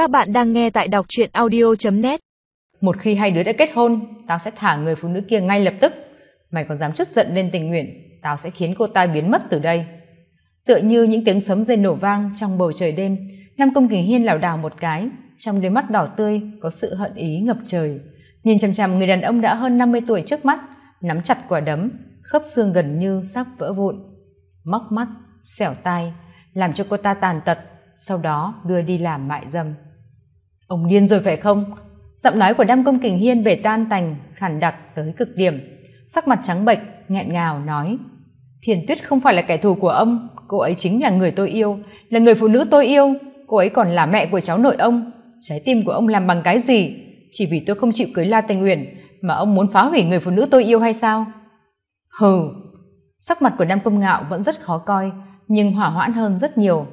Các bạn đang nghe tại đọc truyện audio.net Một khi hai đứa đã kết hôn, tao sẽ thả người phụ nữ kia ngay lập tức. Mày còn dám chút giận lên tình nguyện, tao sẽ khiến cô ta biến mất từ đây. Tựa như những tiếng sấm rền nổ vang trong bầu trời đêm, Nam Công Kỳ Hiên lảo đảo một cái, trong đôi mắt đỏ tươi có sự hận ý ngập trời. Nhìn chằm chằm người đàn ông đã hơn 50 tuổi trước mắt, nắm chặt quả đấm, khớp xương gần như sắp vỡ vụn. Móc mắt, xẻo tai, làm cho cô ta tàn tật, sau đó đưa đi làm mại dâm. Ông điên rồi phải không? Giọng nói của đam Công Kình Hiên về tan tành, khản đặc tới cực điểm. Sắc mặt trắng bệch, nghẹn ngào nói. Thiền Tuyết không phải là kẻ thù của ông, cô ấy chính là người tôi yêu, là người phụ nữ tôi yêu, cô ấy còn là mẹ của cháu nội ông. Trái tim của ông làm bằng cái gì? Chỉ vì tôi không chịu cưới La Tây Uyển mà ông muốn phá hủy người phụ nữ tôi yêu hay sao? Hừ, sắc mặt của Nam Công Ngạo vẫn rất khó coi, nhưng hỏa hoãn hơn rất nhiều.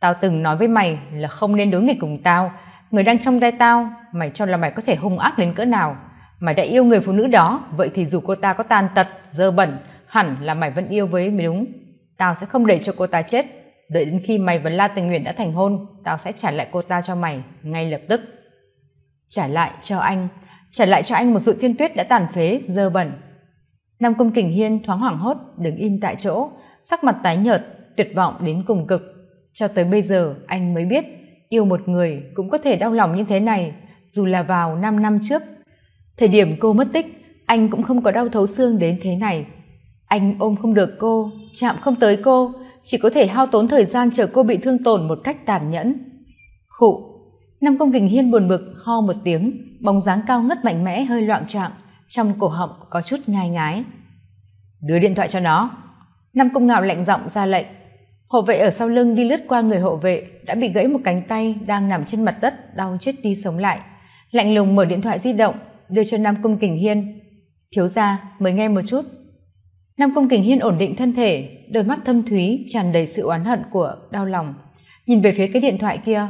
Tao từng nói với mày là không nên đối nghịch cùng tao, người đang trong tay tao, mày cho là mày có thể hung ác đến cỡ nào. Mày đã yêu người phụ nữ đó, vậy thì dù cô ta có tàn tật, dơ bẩn, hẳn là mày vẫn yêu với mới đúng. Tao sẽ không để cho cô ta chết. Đợi đến khi mày và La Tình Nguyện đã thành hôn, tao sẽ trả lại cô ta cho mày ngay lập tức. Trả lại cho anh, trả lại cho anh một sự thiên tuyết đã tàn phế, dơ bẩn. Nam Công Kình Hiên thoáng hoảng hốt, đứng im tại chỗ, sắc mặt tái nhợt, tuyệt vọng đến cùng cực. Cho tới bây giờ anh mới biết yêu một người cũng có thể đau lòng như thế này, dù là vào năm năm trước. Thời điểm cô mất tích, anh cũng không có đau thấu xương đến thế này. Anh ôm không được cô, chạm không tới cô, chỉ có thể hao tốn thời gian chờ cô bị thương tổn một cách tàn nhẫn. Khụ, năm Công Kình Hiên buồn bực ho một tiếng, bóng dáng cao ngất mạnh mẽ hơi loạn trạng, trong cổ họng có chút ngai ngái. Đưa điện thoại cho nó. năm Công Ngạo lạnh giọng ra lệnh. Hộ vệ ở sau lưng đi lướt qua người hộ vệ đã bị gãy một cánh tay đang nằm trên mặt đất đau chết đi sống lại. Lạnh lùng mở điện thoại di động đưa cho Nam Cung Kình Hiên. Thiếu gia mới nghe một chút. Nam Cung Kình Hiên ổn định thân thể, đôi mắt thâm thúy tràn đầy sự oán hận của đau lòng. Nhìn về phía cái điện thoại kia,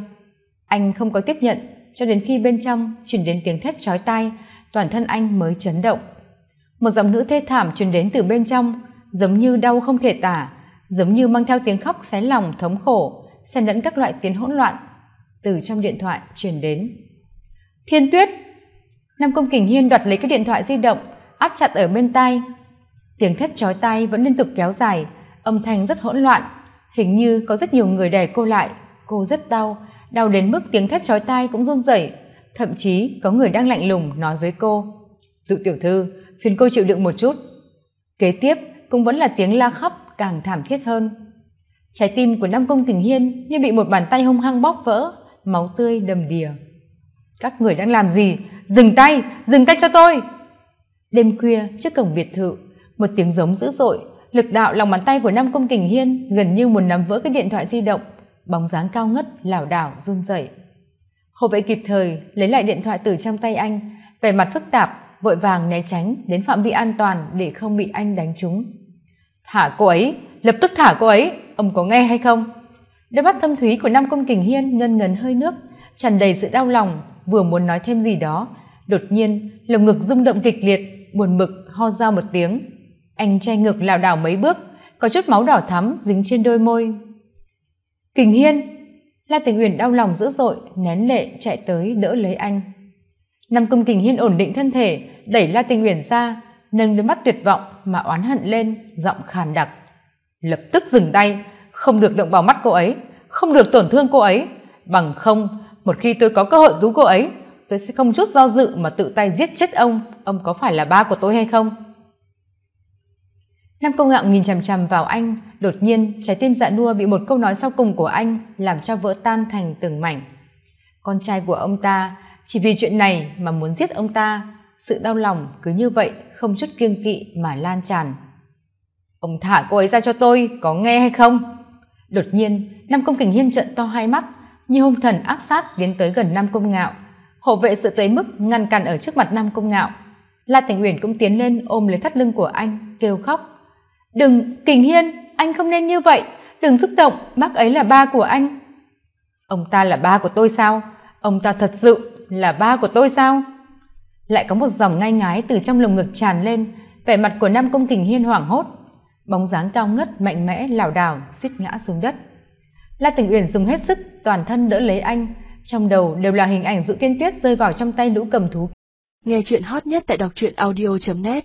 anh không có tiếp nhận cho đến khi bên trong chuyển đến tiếng thét chói tai, toàn thân anh mới chấn động. Một giọng nữ thê thảm truyền đến từ bên trong, giống như đau không thể tả, giống như mang theo tiếng khóc xé lòng thống khổ, xen lẫn các loại tiếng hỗn loạn từ trong điện thoại truyền đến. Thiên Tuyết! Nam Công Kình Hiên đoạt lấy cái điện thoại di động, áp chặt ở bên tai. Tiếng thét chói tai vẫn liên tục kéo dài, âm thanh rất hỗn loạn, hình như có rất nhiều người đè cô lại, cô rất đau, đau đến mức tiếng thét chói tai cũng run rẩy, thậm chí có người đang lạnh lùng nói với cô: "Dụ tiểu thư, phiền cô chịu đựng một chút." Kế tiếp cũng vẫn là tiếng la khóc càng thảm thiết hơn. Trái tim của nam công tình hiên như bị một bàn tay hung hăng bóp vỡ, máu tươi đầm đìa. Các người đang làm gì? Dừng tay! Dừng tay cho tôi! Đêm khuya, trước cổng biệt thự, một tiếng giống dữ dội, lực đạo lòng bàn tay của nam công kình hiên gần như muốn nắm vỡ cái điện thoại di động, bóng dáng cao ngất, lảo đảo, run rẩy. Hộ vệ kịp thời lấy lại điện thoại từ trong tay anh, vẻ mặt phức tạp, vội vàng né tránh đến phạm vi an toàn để không bị anh đánh trúng thả cô ấy. Lập tức thả cô ấy. Ông có nghe hay không? Đôi mắt thâm thúy của nam công kình hiên ngân ngấn hơi nước, tràn đầy sự đau lòng, vừa muốn nói thêm gì đó. Đột nhiên, lồng ngực rung động kịch liệt, buồn bực, ho ra một tiếng. Anh che ngực lảo đảo mấy bước, có chút máu đỏ thắm dính trên đôi môi. Kình hiên! La tình uyển đau lòng dữ dội, nén lệ chạy tới đỡ lấy anh. Nam công kình hiên ổn định thân thể, đẩy la tình uyển ra nâng đôi mắt tuyệt vọng mà oán hận lên, giọng khàn đặc. Lập tức dừng tay, không được động vào mắt cô ấy, không được tổn thương cô ấy. Bằng không, một khi tôi có cơ hội cứu cô ấy, tôi sẽ không chút do dự mà tự tay giết chết ông. Ông có phải là ba của tôi hay không? Nam công ngạo nhìn chằm chằm vào anh, đột nhiên trái tim dạ nua bị một câu nói sau cùng của anh làm cho vỡ tan thành từng mảnh. Con trai của ông ta, chỉ vì chuyện này mà muốn giết ông ta sự đau lòng cứ như vậy, không chút kiêng kỵ mà lan tràn. Ông thả cô ấy ra cho tôi, có nghe hay không? Đột nhiên, nam công kình hiên trận to hai mắt, như hung thần ác sát tiến tới gần nam công ngạo. Hộ vệ sự tới mức ngăn cản ở trước mặt nam công ngạo. La thành uyển cũng tiến lên ôm lấy thắt lưng của anh, kêu khóc. Đừng, kình hiên, anh không nên như vậy. Đừng xúc động, bác ấy là ba của anh. Ông ta là ba của tôi sao? Ông ta thật sự là ba của tôi sao? Lại có một dòng ngai ngái từ trong lồng ngực tràn lên, vẻ mặt của nam công kình hiên hoảng hốt. Bóng dáng cao ngất, mạnh mẽ, lảo đảo, suýt ngã xuống đất. La tình uyển dùng hết sức, toàn thân đỡ lấy anh. Trong đầu đều là hình ảnh dự tiên tuyết rơi vào trong tay lũ cầm thú. Nghe chuyện hot nhất tại đọc truyện audio net.